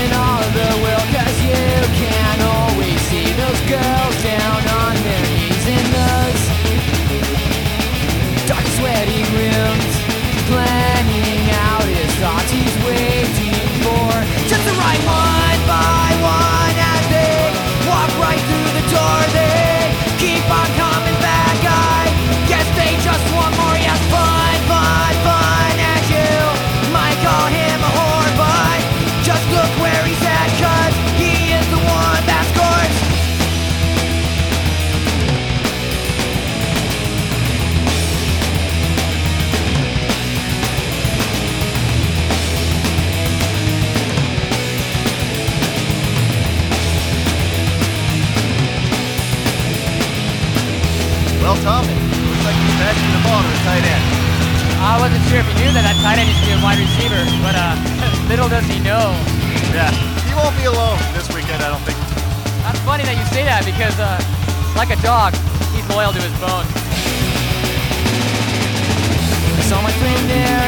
in all the catching the ball to the tight end. I wasn't sure if he knew that that tight end used to be a wide receiver, but uh, little does he know. Yeah, he won't be alone this weekend, I don't think. That's funny that you say that because, uh, like a dog, he's loyal to his bone. I saw my friend there.